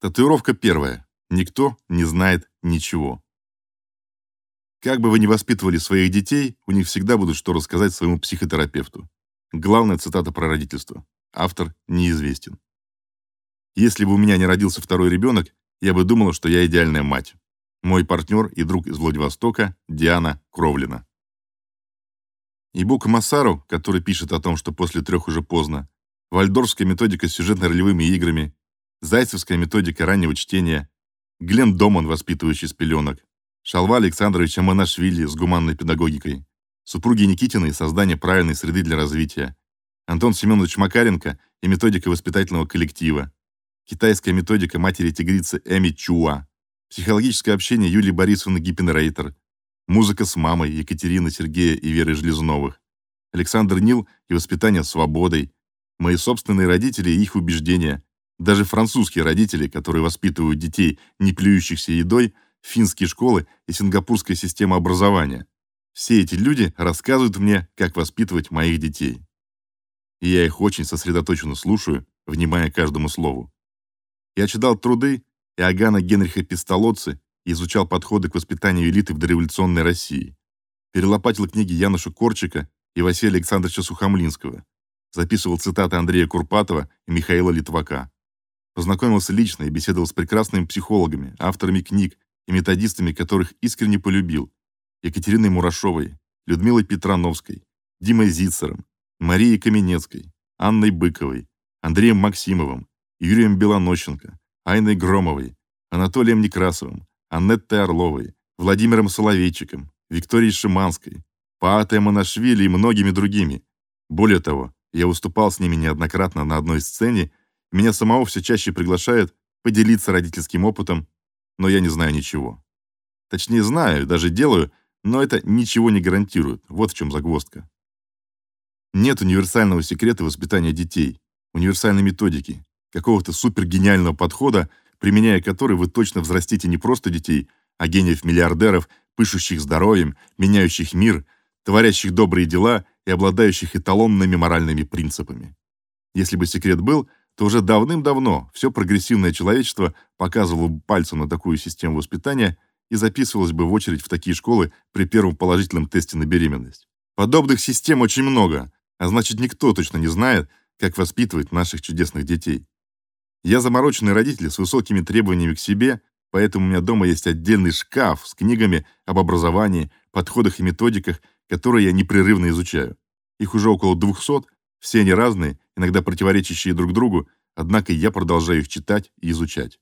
Татуировка первая. Никто не знает ничего. Как бы вы ни воспитывали своих детей, у них всегда будут что рассказать своему психотерапевту. Главная цитата про родительство. Автор неизвестен. Если бы у меня не родился второй ребенок, я бы думала, что я идеальная мать. Мой партнер и друг из Владивостока Диана Кровлина. Ибука Массару, который пишет о том, что после трех уже поздно, вальдорфская методика с сюжетно-ролевыми играми, зайцевская методика раннего чтения, Глен Доман, воспитывающий с пеленок, Шалва Александровича Манашвили с гуманной педагогикой, супруги Никитиной создание правильной среды для развития, Антон Семенович Макаренко и методика воспитательного коллектива, китайская методика матери-тигрицы Эми Чуа, психологическое общение Юлии Борисовны Гиппенрейтер, Музыка с мамой Екатерины, Сергея и Веры Железновых. Александр Нил и воспитание свободой. Мои собственные родители и их убеждения. Даже французские родители, которые воспитывают детей, не плюющихся едой, финские школы и сингапурская система образования. Все эти люди рассказывают мне, как воспитывать моих детей. И я их очень сосредоточенно слушаю, внимая каждому слову. Я читал труды Иоганна Генриха Пистолоцци изучал подходы к воспитанию элиты в дореволюционной России. Перелопатил книги Януша Корчика и Василия Александровича Сухомлинского. Записывал цитаты Андрея Курпатова и Михаила Литвака. Познакомился лично и беседовал с прекрасными психологами, авторами книг и методистами, которых искренне полюбил. Екатериной Мурашовой, Людмилой Петрановской, Димой Зицером, Марией Каменецкой, Анной Быковой, Андреем Максимовым, Юрием Белонощенко, Айной Громовой, Анатолием Некрасовым, Аннеттой Орловой, Владимиром Соловейчиком, Викторией Шиманской, Паатой Монашвили и многими другими. Более того, я выступал с ними неоднократно на одной сцене, меня самого все чаще приглашают поделиться родительским опытом, но я не знаю ничего. Точнее, знаю, даже делаю, но это ничего не гарантирует. Вот в чем загвоздка. Нет универсального секрета воспитания детей, универсальной методики, какого-то супергениального подхода, применяя который вы точно взрастите не просто детей, а гениев-миллиардеров, пышущих здоровьем, меняющих мир, творящих добрые дела и обладающих эталонными моральными принципами. Если бы секрет был, то уже давным-давно все прогрессивное человечество показывало бы пальцем на такую систему воспитания и записывалось бы в очередь в такие школы при первом положительном тесте на беременность. Подобных систем очень много, а значит, никто точно не знает, как воспитывать наших чудесных детей. Я замороченный родитель с высокими требованиями к себе, поэтому у меня дома есть отдельный шкаф с книгами об образовании, подходах и методиках, которые я непрерывно изучаю. Их уже около 200, все они разные, иногда противоречащие друг другу, однако я продолжаю их читать и изучать.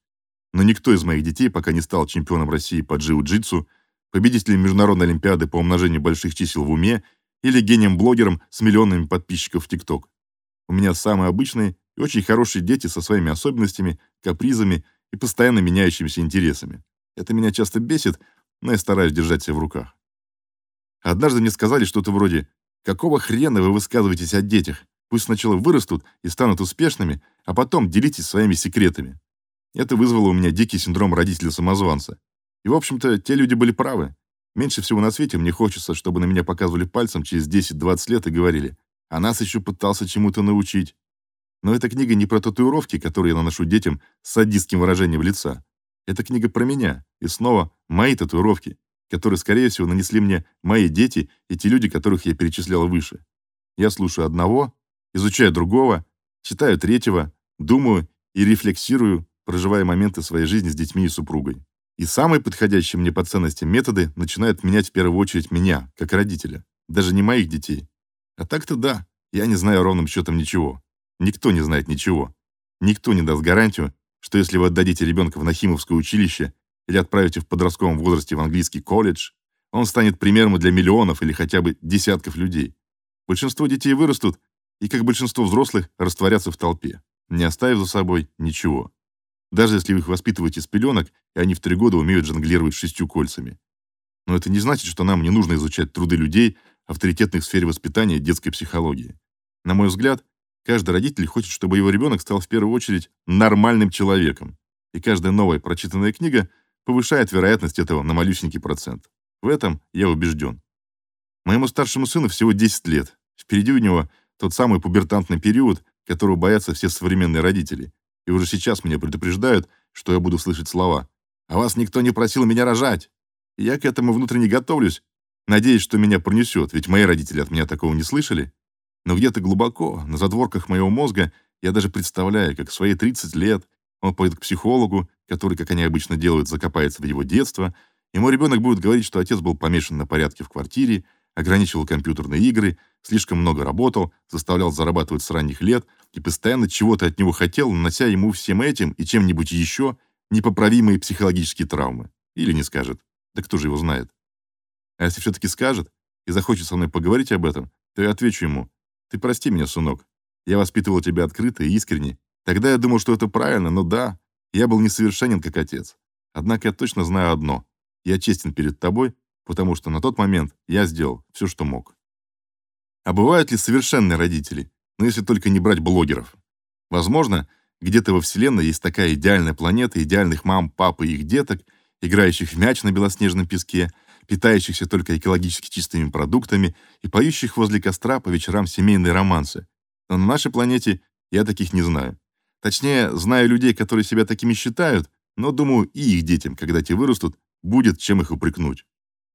Но никто из моих детей пока не стал чемпионом России по джиу-джитсу, победителем международной олимпиады по умножению больших чисел в уме или гением-блогером с миллионами подписчиков в ТикТок. У меня самые обычные и очень хорошие дети со своими особенностями, капризами и постоянно меняющимися интересами. Это меня часто бесит, но я стараюсь держать себя в руках. Однажды мне сказали что-то вроде «Какого хрена вы высказываетесь о детях? Пусть сначала вырастут и станут успешными, а потом делитесь своими секретами». Это вызвало у меня дикий синдром родителя-самозванца. И, в общем-то, те люди были правы. Меньше всего на свете мне хочется, чтобы на меня показывали пальцем через 10-20 лет и говорили «А нас еще пытался чему-то научить». Но эта книга не про татуировки, которые я наношу детям с садистским выражением лица. Это книга про меня, и снова мои татуировки, которые, скорее всего, нанесли мне мои дети и те люди, которых я перечислял выше. Я слушаю одного, изучаю другого, читаю третьего, думаю и рефлексирую, проживая моменты своей жизни с детьми и супругой. И самые подходящие мне по ценностям методы начинают менять в первую очередь меня, как родителя, даже не моих детей. А так-то да, я не знаю ровным счетом ничего. Никто не знает ничего. Никто не даст гарантию, что если вы отдадите ребенка в Нахимовское училище или отправите в подростковом возрасте в английский колледж, он станет примером для миллионов или хотя бы десятков людей. Большинство детей вырастут и, как большинство взрослых, растворятся в толпе, не оставив за собой ничего. Даже если вы их воспитываете с пеленок, и они в три года умеют жонглировать шестью кольцами. Но это не значит, что нам не нужно изучать труды людей, авторитетных в сфере воспитания детской психологии. На мой взгляд, Каждый родитель хочет, чтобы его ребенок стал в первую очередь нормальным человеком. И каждая новая прочитанная книга повышает вероятность этого на малюсенький процент. В этом я убежден. Моему старшему сыну всего 10 лет. Впереди у него тот самый пубертантный период, которого боятся все современные родители. И уже сейчас меня предупреждают, что я буду слышать слова «А вас никто не просил меня рожать». Я к этому внутренне готовлюсь, надеясь, что меня пронесет, ведь мои родители от меня такого не слышали. Но где-то глубоко, на задворках моего мозга, я даже представляю, как в свои 30 лет он пойдет к психологу, который, как они обычно делают, закопается в его детство, и мой ребенок будет говорить, что отец был помешан на порядке в квартире, ограничивал компьютерные игры, слишком много работал, заставлял зарабатывать с ранних лет и постоянно чего-то от него хотел, нанося ему всем этим и чем-нибудь еще непоправимые психологические травмы. Или не скажет. Да кто же его знает? А если все-таки скажет и захочет со мной поговорить об этом, то я отвечу ему, «Ты прости меня, сынок. Я воспитывал тебя открыто и искренне. Тогда я думал, что это правильно, но да, я был несовершенен как отец. Однако я точно знаю одно. Я честен перед тобой, потому что на тот момент я сделал все, что мог. А бывают ли совершенные родители? Ну, если только не брать блогеров. Возможно, где-то во Вселенной есть такая идеальная планета идеальных мам, пап и их деток, играющих в мяч на белоснежном песке, питающихся только экологически чистыми продуктами и поющих возле костра по вечерам семейные романсы. Но на нашей планете я таких не знаю. Точнее, знаю людей, которые себя такими считают, но думаю, и их детям, когда те вырастут, будет чем их упрекнуть.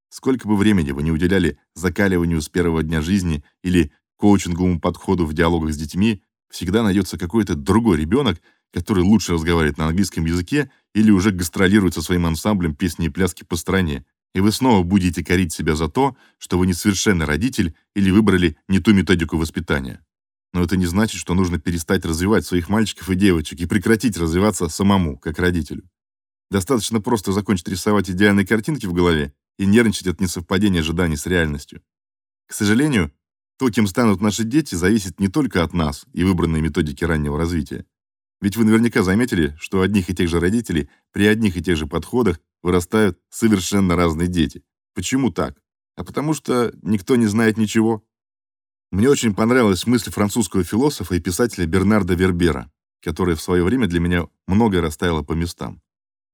Сколько бы времени вы не уделяли закаливанию с первого дня жизни или коучинговому подходу в диалогах с детьми, всегда найдется какой-то другой ребенок, который лучше разговаривает на английском языке или уже гастролирует со своим ансамблем песни и пляски по стране, и вы снова будете корить себя за то, что вы несовершенный родитель или выбрали не ту методику воспитания. Но это не значит, что нужно перестать развивать своих мальчиков и девочек и прекратить развиваться самому, как родителю. Достаточно просто закончить рисовать идеальные картинки в голове и нервничать от несовпадения ожиданий с реальностью. К сожалению, то, кем станут наши дети, зависит не только от нас и выбранной методики раннего развития. Ведь вы наверняка заметили, что одних и тех же родителей при одних и тех же подходах вырастают совершенно разные дети. Почему так? А потому что никто не знает ничего. Мне очень понравилась мысль французского философа и писателя Бернарда Вербера, которая в свое время для меня многое расставила по местам.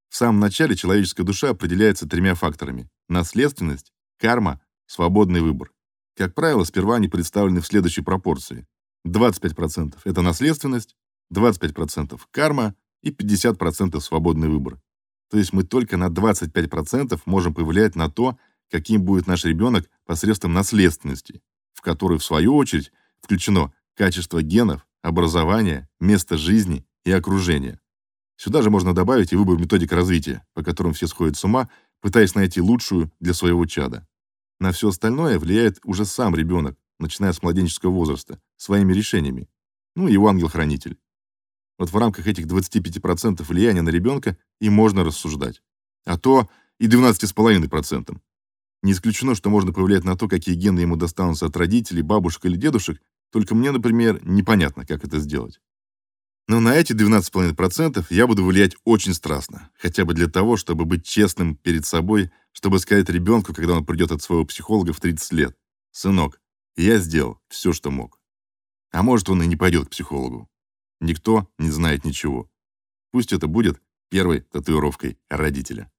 В самом начале человеческая душа определяется тремя факторами: наследственность, карма, свободный выбор. Как правило, сперва они представлены в следующей пропорции: 25% это наследственность, 25% карма и 50% свободный выбор. То есть мы только на 25% можем повлиять на то, каким будет наш ребенок посредством наследственности в который, в свою очередь, включено качество генов, образование, место жизни и окружение. Сюда же можно добавить и выбор методик развития, по которым все сходят с ума, пытаясь найти лучшую для своего чада. На все остальное влияет уже сам ребенок, начиная с младенческого возраста, своими решениями. Ну, его ангел-хранитель. Вот в рамках этих 25% влияния на ребенка и можно рассуждать. А то и 12,5%. Не исключено, что можно повлиять на то, какие гены ему достанутся от родителей, бабушек или дедушек, только мне, например, непонятно, как это сделать. Но на эти 12,5% я буду влиять очень страстно, хотя бы для того, чтобы быть честным перед собой, чтобы сказать ребенку, когда он придет от своего психолога в 30 лет: "Сынок, я сделал все, что мог". А может, он и не пойдет к психологу. Никто не знает ничего. Пусть это будет первой татуировкой родителя.